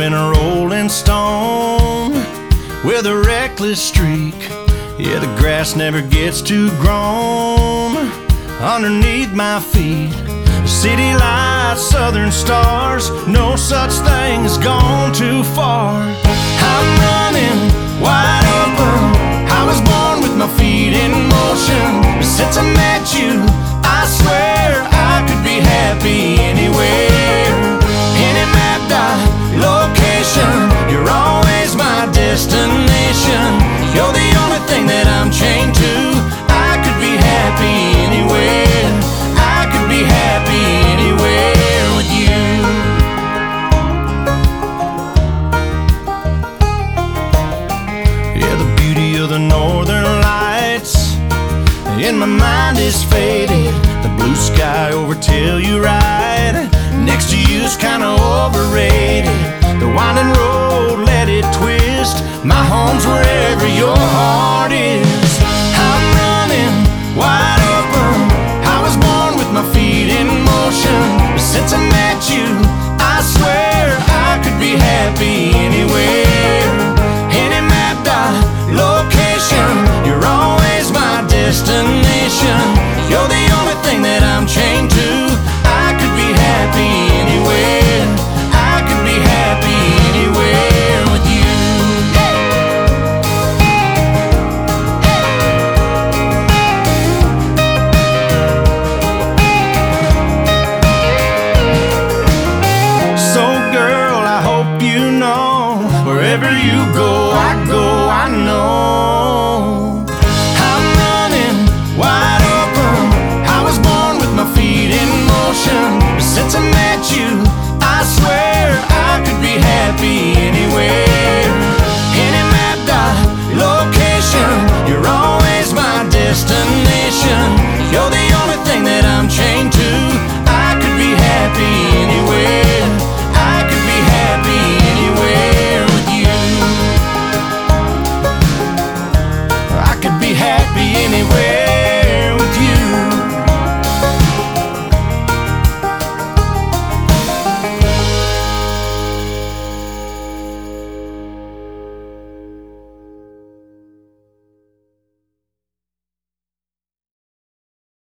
been a rolling stone with a reckless streak. Yeah, the grass never gets too grown underneath my feet. City lights, southern stars, no such thing as gone too far. In my mind is faded. The blue sky over Telluride next to you's kinda overrated. The winding road, let it twist. My home's where thing that I'm chained to. I could be happy anywhere. I could be happy anywhere with you. So, girl, I hope you know wherever you go, I go. nation. You're the